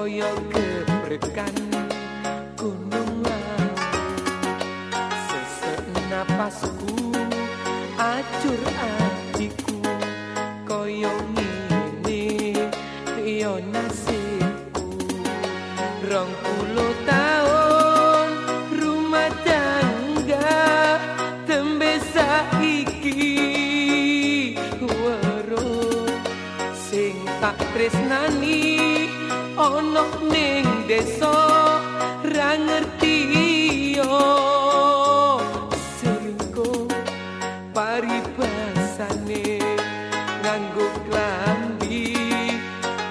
koyo gebrekan gunung lah sesek napasku acur atiku koyo ngene yo nasibku. Rong puluh tahun rumah tangga tembe saiki waro sing tak tresnani. Ana ning desa ra ngerti yo. Selingkuh paribasane nganggo klambi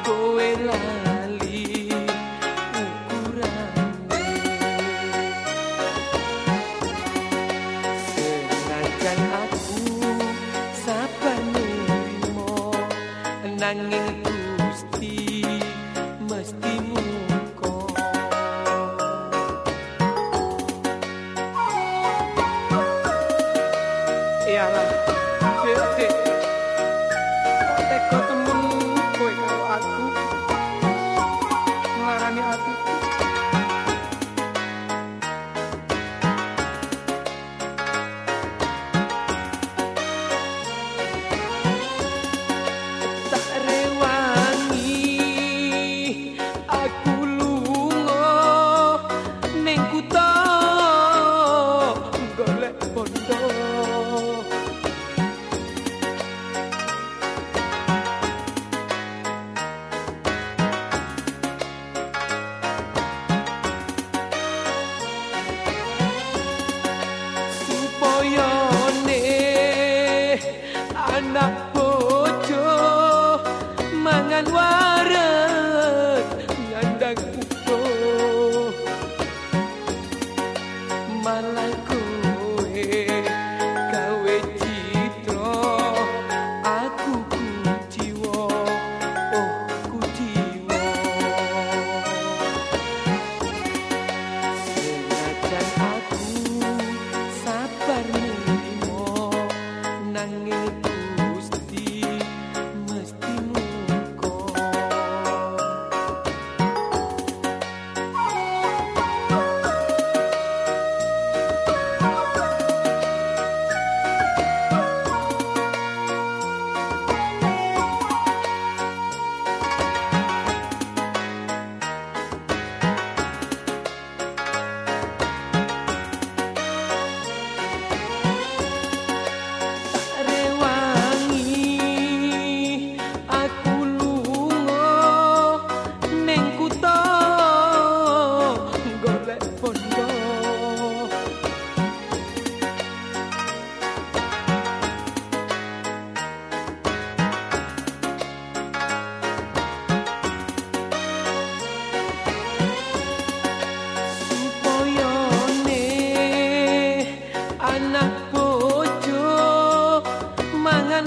kowe lali ukurane senajan aku sapane limo nanging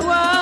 world.